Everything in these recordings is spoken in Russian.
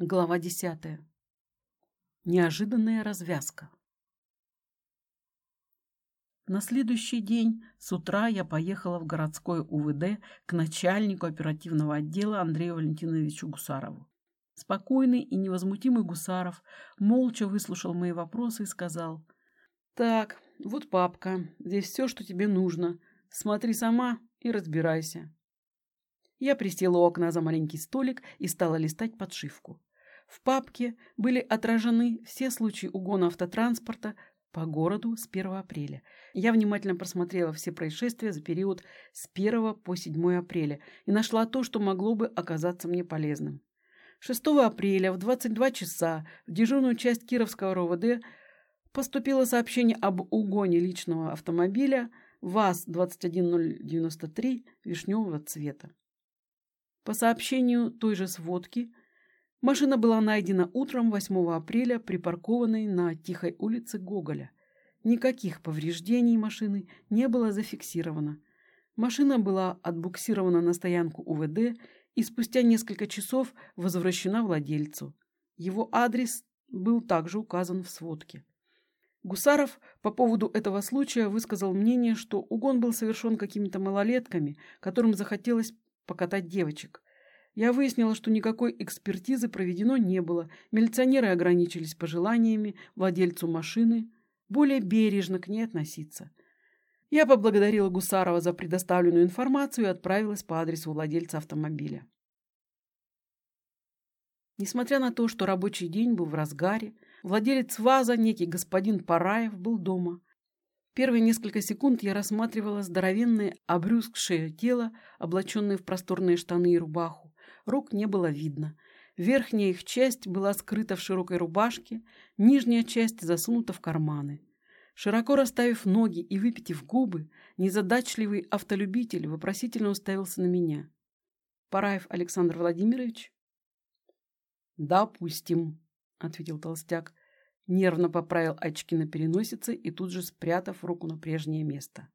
Глава десятая. Неожиданная развязка. На следующий день с утра я поехала в городской УВД к начальнику оперативного отдела Андрею Валентиновичу Гусарову. Спокойный и невозмутимый Гусаров молча выслушал мои вопросы и сказал, «Так, вот папка, здесь все, что тебе нужно. Смотри сама и разбирайся». Я присела у окна за маленький столик и стала листать подшивку. В папке были отражены все случаи угона автотранспорта по городу с 1 апреля. Я внимательно просмотрела все происшествия за период с 1 по 7 апреля и нашла то, что могло бы оказаться мне полезным. 6 апреля в 22 часа в дежурную часть Кировского РОВД поступило сообщение об угоне личного автомобиля ВАЗ-21093 вишневого цвета. По сообщению той же сводки, Машина была найдена утром 8 апреля, припаркованной на тихой улице Гоголя. Никаких повреждений машины не было зафиксировано. Машина была отбуксирована на стоянку УВД и спустя несколько часов возвращена владельцу. Его адрес был также указан в сводке. Гусаров по поводу этого случая высказал мнение, что угон был совершен какими-то малолетками, которым захотелось покатать девочек. Я выяснила, что никакой экспертизы проведено не было. Милиционеры ограничились пожеланиями владельцу машины более бережно к ней относиться. Я поблагодарила Гусарова за предоставленную информацию и отправилась по адресу владельца автомобиля. Несмотря на то, что рабочий день был в разгаре, владелец ВАЗа, некий господин Параев, был дома. Первые несколько секунд я рассматривала здоровенное обрюзгшее тело, облаченное в просторные штаны и рубаху. Рук не было видно. Верхняя их часть была скрыта в широкой рубашке, нижняя часть засунута в карманы. Широко расставив ноги и выпитив губы, незадачливый автолюбитель вопросительно уставился на меня. «Параев Александр Владимирович?» «Допустим», — ответил толстяк, нервно поправил очки на переносице и тут же спрятав руку на прежнее место.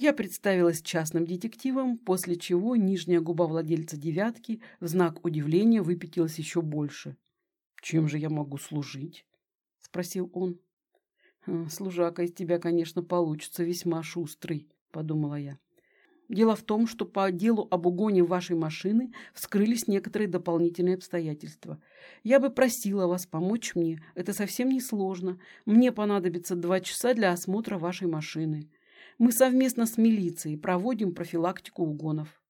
Я представилась частным детективом, после чего нижняя губа владельца «девятки» в знак удивления выпятилась еще больше. «Чем же я могу служить?» — спросил он. «Хм, «Служака из тебя, конечно, получится весьма шустрый», — подумала я. «Дело в том, что по делу об угоне вашей машины вскрылись некоторые дополнительные обстоятельства. Я бы просила вас помочь мне. Это совсем не сложно. Мне понадобится два часа для осмотра вашей машины». Мы совместно с милицией проводим профилактику угонов.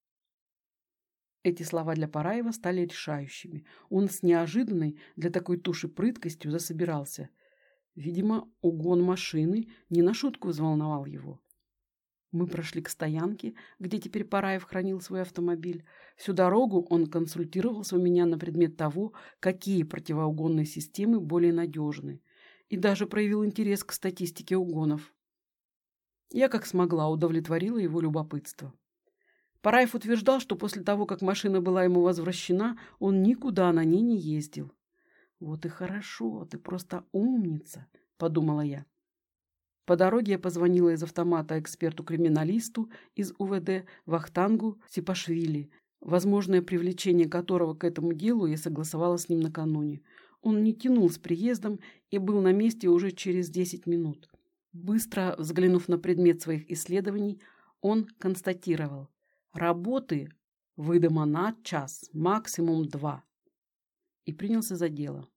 Эти слова для Параева стали решающими. Он с неожиданной для такой туши прыткостью засобирался. Видимо, угон машины не на шутку взволновал его. Мы прошли к стоянке, где теперь Параев хранил свой автомобиль. Всю дорогу он консультировался у меня на предмет того, какие противоугонные системы более надежны, и даже проявил интерес к статистике угонов. Я как смогла удовлетворила его любопытство. Параев утверждал, что после того, как машина была ему возвращена, он никуда на ней не ездил. «Вот и хорошо, ты просто умница», — подумала я. По дороге я позвонила из автомата эксперту-криминалисту из УВД Вахтангу Сипашвили, возможное привлечение которого к этому делу я согласовала с ним накануне. Он не тянул с приездом и был на месте уже через десять минут. Быстро взглянув на предмет своих исследований, он констатировал «Работы выдома на час, максимум два» и принялся за дело.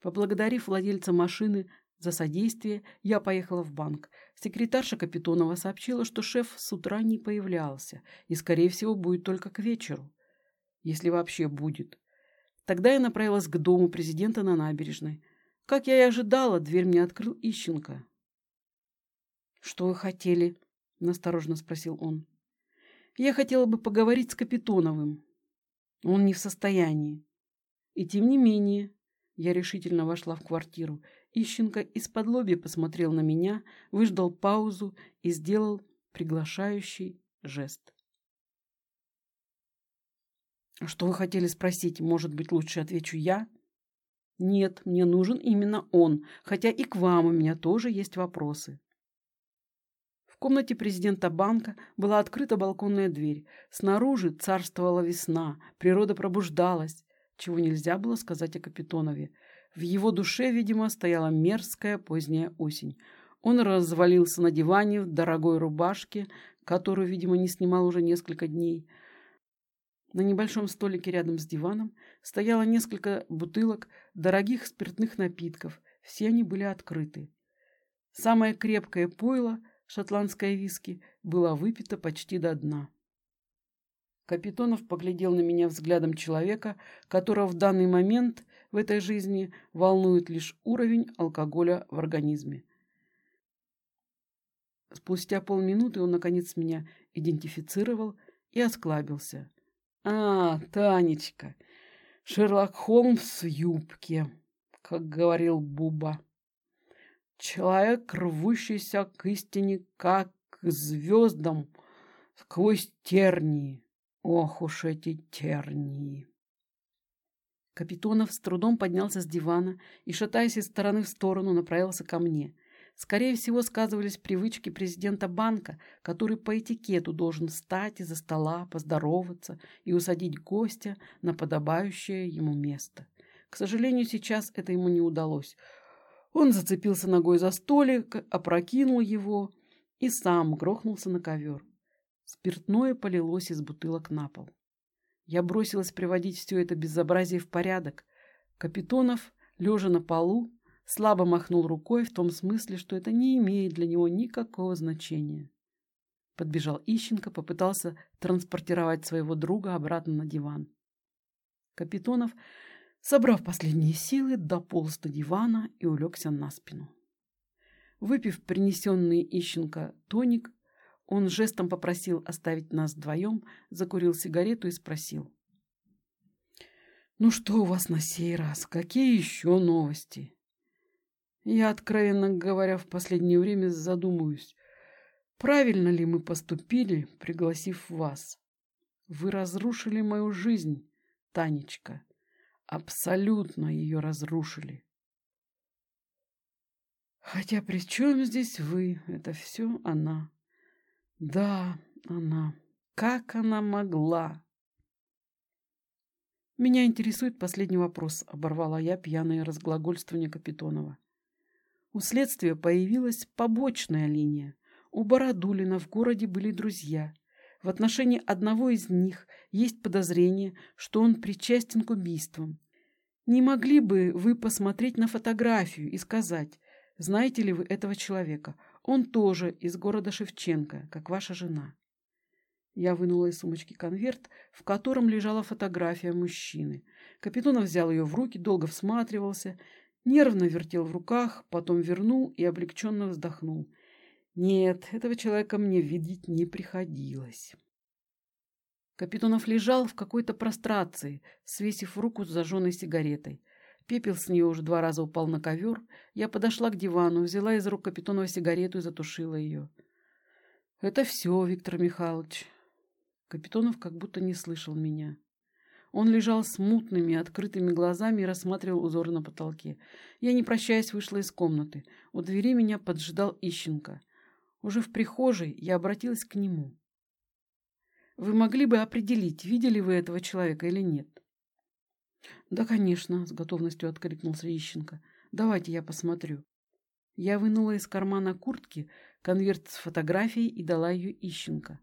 Поблагодарив владельца машины за содействие, я поехала в банк. Секретарша Капитонова сообщила, что шеф с утра не появлялся и, скорее всего, будет только к вечеру. Если вообще будет. Тогда я направилась к дому президента на набережной. Как я и ожидала, дверь мне открыл Ищенко. «Что вы хотели?» — насторожно спросил он. «Я хотела бы поговорить с Капитоновым. Он не в состоянии. И тем не менее...» Я решительно вошла в квартиру. Ищенко из-под лоби посмотрел на меня, выждал паузу и сделал приглашающий жест. «Что вы хотели спросить? Может быть, лучше отвечу я?» «Нет, мне нужен именно он, хотя и к вам у меня тоже есть вопросы» комнате президента банка была открыта балконная дверь. Снаружи царствовала весна, природа пробуждалась, чего нельзя было сказать о Капитонове. В его душе, видимо, стояла мерзкая поздняя осень. Он развалился на диване в дорогой рубашке, которую, видимо, не снимал уже несколько дней. На небольшом столике рядом с диваном стояло несколько бутылок дорогих спиртных напитков. Все они были открыты. Самое крепкое пойло – шотландское виски, была выпита почти до дна. Капитонов поглядел на меня взглядом человека, которого в данный момент в этой жизни волнует лишь уровень алкоголя в организме. Спустя полминуты он, наконец, меня идентифицировал и осклабился. «А, Танечка, Шерлок Холмс в юбке», как говорил Буба. Человек, рвущийся к истине, как к звездам, сквозь тернии. Ох уж эти тернии! Капитонов с трудом поднялся с дивана и, шатаясь из стороны в сторону, направился ко мне. Скорее всего, сказывались привычки президента банка, который по этикету должен встать из-за стола, поздороваться и усадить гостя на подобающее ему место. К сожалению, сейчас это ему не удалось. Он зацепился ногой за столик, опрокинул его и сам грохнулся на ковер. Спиртное полилось из бутылок на пол. Я бросилась приводить все это безобразие в порядок. Капитонов, лежа на полу, слабо махнул рукой в том смысле, что это не имеет для него никакого значения. Подбежал Ищенко, попытался транспортировать своего друга обратно на диван. Капитонов Собрав последние силы, дополз до дивана и улегся на спину. Выпив принесенный Ищенко тоник, он жестом попросил оставить нас вдвоем, закурил сигарету и спросил. «Ну что у вас на сей раз? Какие еще новости?» Я, откровенно говоря, в последнее время задумываюсь, правильно ли мы поступили, пригласив вас. Вы разрушили мою жизнь, Танечка абсолютно ее разрушили. Хотя при чем здесь вы? Это все она. Да, она. Как она могла? Меня интересует последний вопрос, оборвала я пьяное разглагольствование Капитонова. У следствия появилась побочная линия. У Бородулина в городе были друзья. В отношении одного из них есть подозрение, что он причастен к убийствам. Не могли бы вы посмотреть на фотографию и сказать, знаете ли вы этого человека? Он тоже из города Шевченко, как ваша жена. Я вынула из сумочки конверт, в котором лежала фотография мужчины. Капитонов взял ее в руки, долго всматривался, нервно вертел в руках, потом вернул и облегченно вздохнул. Нет, этого человека мне видеть не приходилось. Капитонов лежал в какой-то прострации, свесив руку с зажженной сигаретой. Пепел с нее уже два раза упал на ковер. Я подошла к дивану, взяла из рук Капитонова сигарету и затушила ее. «Это все, Виктор Михайлович». Капитонов как будто не слышал меня. Он лежал с мутными, открытыми глазами и рассматривал узоры на потолке. Я, не прощаясь, вышла из комнаты. У двери меня поджидал Ищенко. Уже в прихожей я обратилась к нему. Вы могли бы определить, видели вы этого человека или нет? Да, конечно, с готовностью откликнулся Ищенко. Давайте я посмотрю. Я вынула из кармана куртки конверт с фотографией и дала ее Ищенко.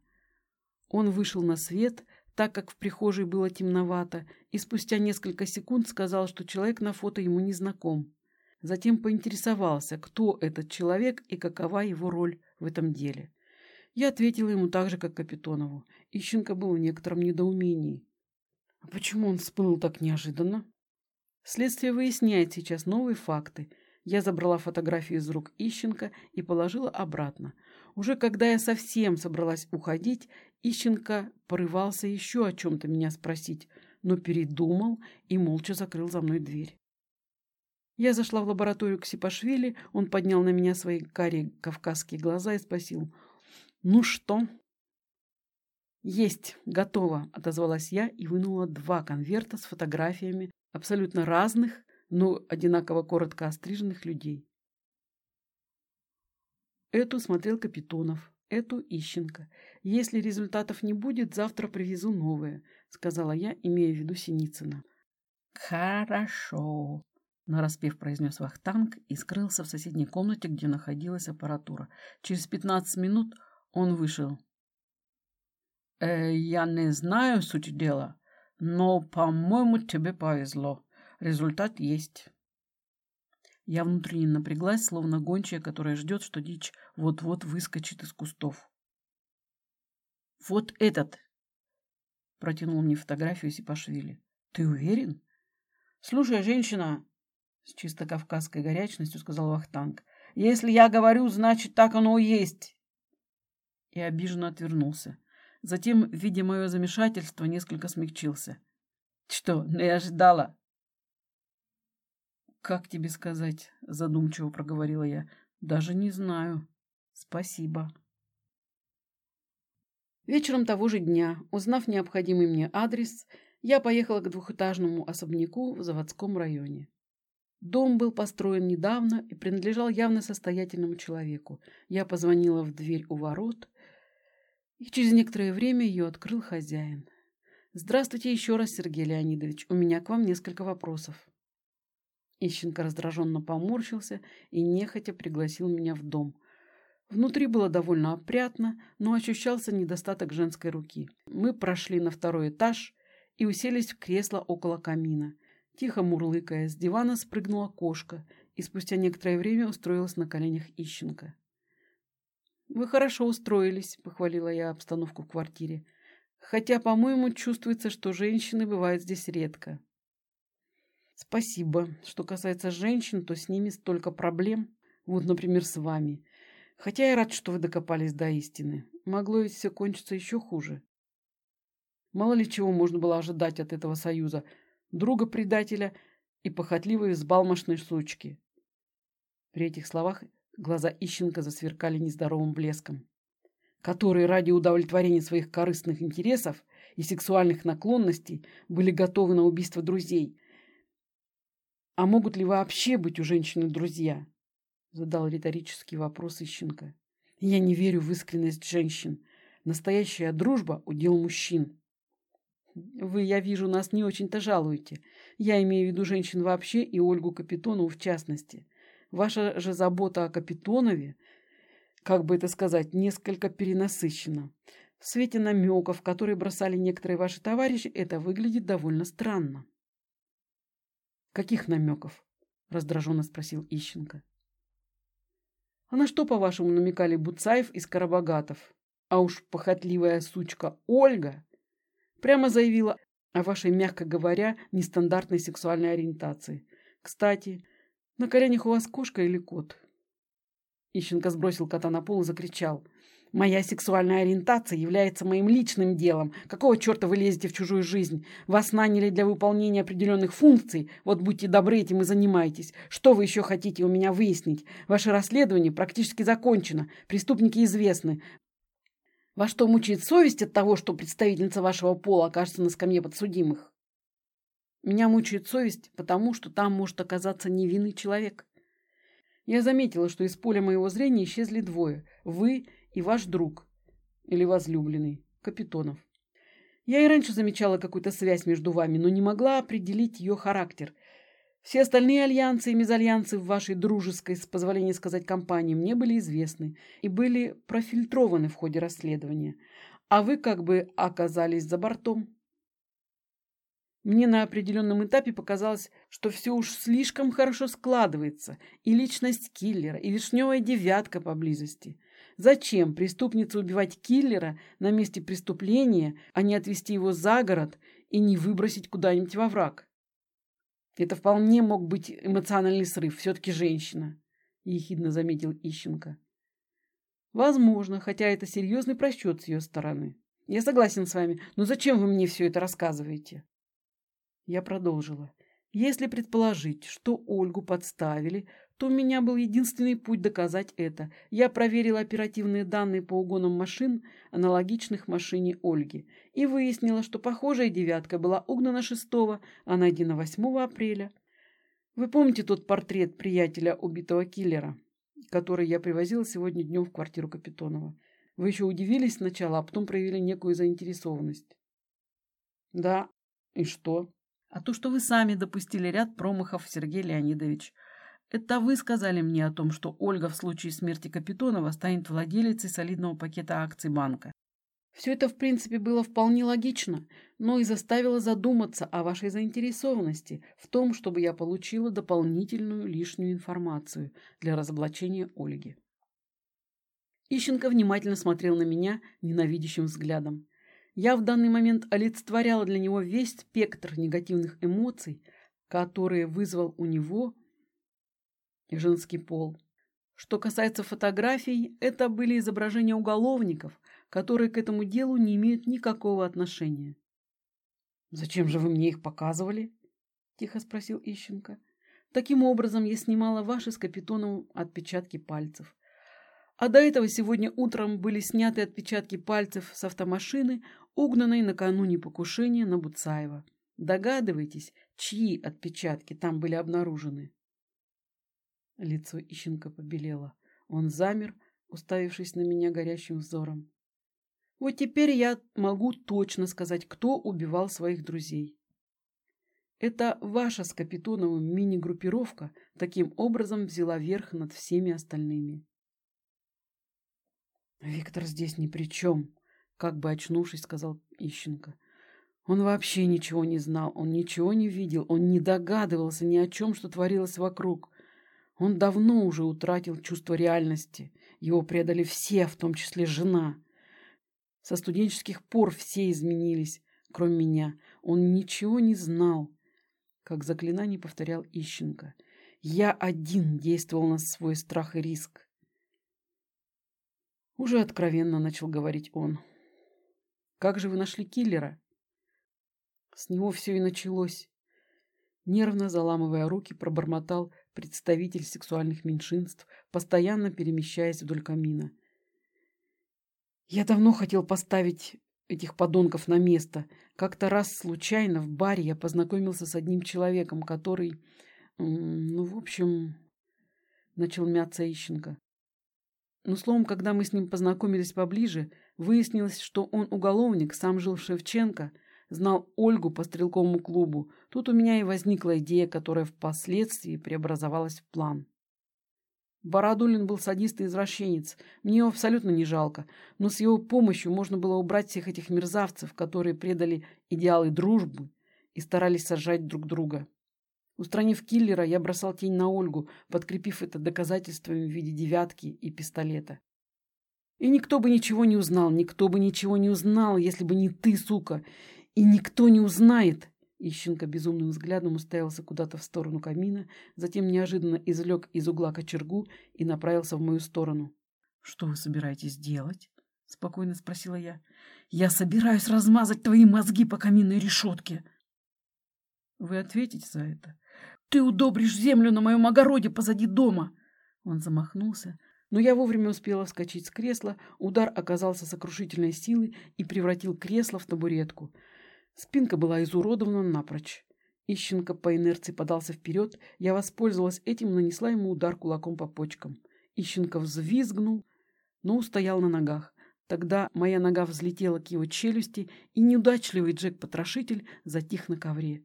Он вышел на свет, так как в прихожей было темновато, и спустя несколько секунд сказал, что человек на фото ему не знаком. Затем поинтересовался, кто этот человек и какова его роль в этом деле. Я ответила ему так же, как Капитонову. Ищенко был в некотором недоумении. А почему он всплыл так неожиданно? Следствие выясняет сейчас новые факты. Я забрала фотографию из рук Ищенко и положила обратно. Уже когда я совсем собралась уходить, Ищенко порывался еще о чем-то меня спросить, но передумал и молча закрыл за мной дверь. Я зашла в лабораторию к Сипашвили, он поднял на меня свои карие кавказские глаза и спросил – «Ну что?» «Есть, готово», — отозвалась я и вынула два конверта с фотографиями абсолютно разных, но одинаково коротко остриженных людей. Эту смотрел Капитонов, эту Ищенко. Если результатов не будет, завтра привезу новые, сказала я, имея в виду Синицына. Хорошо, нараспев произнес Вахтанг и скрылся в соседней комнате, где находилась аппаратура. Через пятнадцать минут он вышел. Э, я не знаю суть дела, но, по-моему, тебе повезло. Результат есть. Я внутренне напряглась, словно гончая, которая ждет, что дичь вот-вот выскочит из кустов. «Вот этот!» — протянул мне фотографию Сипашвили. «Ты уверен?» «Слушай, женщина!» — с чисто кавказской горячностью сказал Вахтанг. «Если я говорю, значит, так оно и есть!» И обиженно отвернулся. Затем, видя мое замешательство, несколько смягчился. «Что, не ожидала?» «Как тебе сказать?» — задумчиво проговорила я. «Даже не знаю. Спасибо». Вечером того же дня, узнав необходимый мне адрес, я поехала к двухэтажному особняку в заводском районе. Дом был построен недавно и принадлежал явно состоятельному человеку. Я позвонила в дверь у ворот, и через некоторое время ее открыл хозяин. «Здравствуйте еще раз, Сергей Леонидович. У меня к вам несколько вопросов». Ищенко раздраженно поморщился и нехотя пригласил меня в дом. Внутри было довольно опрятно, но ощущался недостаток женской руки. Мы прошли на второй этаж и уселись в кресло около камина. Тихо мурлыкая, с дивана спрыгнула кошка и спустя некоторое время устроилась на коленях Ищенко. «Вы хорошо устроились», — похвалила я обстановку в квартире. «Хотя, по-моему, чувствуется, что женщины бывают здесь редко». Спасибо. Что касается женщин, то с ними столько проблем. Вот, например, с вами. Хотя я рад, что вы докопались до истины. Могло ведь все кончиться еще хуже. Мало ли чего можно было ожидать от этого союза. Друга-предателя и похотливой взбалмошной сучки. При этих словах глаза Ищенко засверкали нездоровым блеском. Которые ради удовлетворения своих корыстных интересов и сексуальных наклонностей были готовы на убийство друзей – «А могут ли вообще быть у женщины друзья?» Задал риторический вопрос Ищенко. «Я не верю в искренность женщин. Настоящая дружба – удел мужчин». «Вы, я вижу, нас не очень-то жалуете. Я имею в виду женщин вообще и Ольгу Капитонову в частности. Ваша же забота о Капитонове, как бы это сказать, несколько перенасыщена. В свете намеков, которые бросали некоторые ваши товарищи, это выглядит довольно странно. «Каких намеков?» — раздраженно спросил Ищенко. «А на что, по-вашему, намекали Буцаев и Скоробогатов? А уж похотливая сучка Ольга прямо заявила о вашей, мягко говоря, нестандартной сексуальной ориентации. Кстати, на коленях у вас кошка или кот?» Ищенко сбросил кота на пол и закричал — Моя сексуальная ориентация является моим личным делом. Какого черта вы лезете в чужую жизнь? Вас наняли для выполнения определенных функций. Вот будьте добры, этим и занимайтесь. Что вы еще хотите у меня выяснить? Ваше расследование практически закончено. Преступники известны. Во что мучает совесть от того, что представительница вашего пола окажется на скамье подсудимых? Меня мучает совесть, потому что там может оказаться невинный человек. Я заметила, что из поля моего зрения исчезли двое. Вы и ваш друг или возлюбленный, Капитонов. Я и раньше замечала какую-то связь между вами, но не могла определить ее характер. Все остальные альянсы и мезальянсы в вашей дружеской, с позволения сказать, компании мне были известны и были профильтрованы в ходе расследования. А вы как бы оказались за бортом. Мне на определенном этапе показалось, что все уж слишком хорошо складывается, и личность киллера, и вишневая девятка поблизости – Зачем преступнице убивать киллера на месте преступления, а не отвезти его за город и не выбросить куда-нибудь во враг? Это вполне мог быть эмоциональный срыв, все-таки женщина, ехидно заметил Ищенко. Возможно, хотя это серьезный просчет с ее стороны. Я согласен с вами, но зачем вы мне все это рассказываете? Я продолжила. Если предположить, что Ольгу подставили, то у меня был единственный путь доказать это. Я проверила оперативные данные по угонам машин, аналогичных машине Ольги, и выяснила, что похожая девятка была угнана 6 а найдена 8 апреля. Вы помните тот портрет приятеля убитого киллера, который я привозила сегодня днем в квартиру Капитонова? Вы еще удивились сначала, а потом проявили некую заинтересованность. Да, и что? А то, что вы сами допустили ряд промахов, Сергей Леонидович. Это вы сказали мне о том, что Ольга в случае смерти Капитонова станет владелицей солидного пакета акций банка. Все это, в принципе, было вполне логично, но и заставило задуматься о вашей заинтересованности в том, чтобы я получила дополнительную лишнюю информацию для разоблачения Ольги. Ищенко внимательно смотрел на меня ненавидящим взглядом. Я в данный момент олицетворяла для него весь спектр негативных эмоций, которые вызвал у него женский пол. Что касается фотографий, это были изображения уголовников, которые к этому делу не имеют никакого отношения. «Зачем же вы мне их показывали?» – тихо спросил Ищенко. «Таким образом я снимала ваши с Капитоновым отпечатки пальцев. А до этого сегодня утром были сняты отпечатки пальцев с автомашины, угнанной накануне покушения на Буцаева. Догадываетесь, чьи отпечатки там были обнаружены? Лицо Ищенко побелело. Он замер, уставившись на меня горящим взором. Вот теперь я могу точно сказать, кто убивал своих друзей. Это ваша с Капитоновым мини-группировка таким образом взяла верх над всеми остальными. Виктор здесь ни при чем, как бы очнувшись, сказал Ищенко. Он вообще ничего не знал, он ничего не видел, он не догадывался ни о чем, что творилось вокруг. Он давно уже утратил чувство реальности. Его предали все, в том числе жена. Со студенческих пор все изменились, кроме меня. Он ничего не знал, как заклинание повторял Ищенко. Я один действовал на свой страх и риск. Уже откровенно начал говорить он. «Как же вы нашли киллера?» С него все и началось. Нервно заламывая руки, пробормотал представитель сексуальных меньшинств, постоянно перемещаясь вдоль камина. «Я давно хотел поставить этих подонков на место. Как-то раз случайно в баре я познакомился с одним человеком, который... Ну, в общем...» Начал мяться Ищенко. Но, словом, когда мы с ним познакомились поближе, выяснилось, что он уголовник, сам жил в Шевченко, знал Ольгу по стрелковому клубу. Тут у меня и возникла идея, которая впоследствии преобразовалась в план. Бородулин был садист и извращенец. Мне его абсолютно не жалко. Но с его помощью можно было убрать всех этих мерзавцев, которые предали идеалы дружбы и старались сажать друг друга. Устранив киллера, я бросал тень на Ольгу, подкрепив это доказательствами в виде девятки и пистолета. И никто бы ничего не узнал, никто бы ничего не узнал, если бы не ты, сука. И никто не узнает. Ищенко безумным взглядом уставился куда-то в сторону камина, затем неожиданно извлек из угла кочергу и направился в мою сторону. — Что вы собираетесь делать? — спокойно спросила я. — Я собираюсь размазать твои мозги по каминной решетке. — Вы ответите за это? Ты удобришь землю на моем огороде позади дома!» Он замахнулся, но я вовремя успела вскочить с кресла, удар оказался сокрушительной силы и превратил кресло в табуретку. Спинка была изуродована напрочь. Ищенко по инерции подался вперед, я воспользовалась этим и нанесла ему удар кулаком по почкам. Ищенко взвизгнул, но устоял на ногах. Тогда моя нога взлетела к его челюсти, и неудачливый Джек-потрошитель затих на ковре.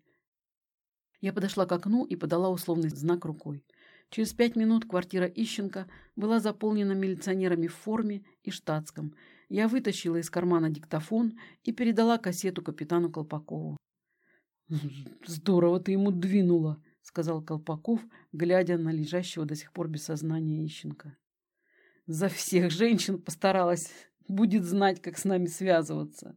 Я подошла к окну и подала условный знак рукой. Через пять минут квартира Ищенко была заполнена милиционерами в форме и штатском. Я вытащила из кармана диктофон и передала кассету капитану Колпакову. «Здорово ты ему двинула», — сказал Колпаков, глядя на лежащего до сих пор без сознания Ищенко. «За всех женщин постаралась. Будет знать, как с нами связываться».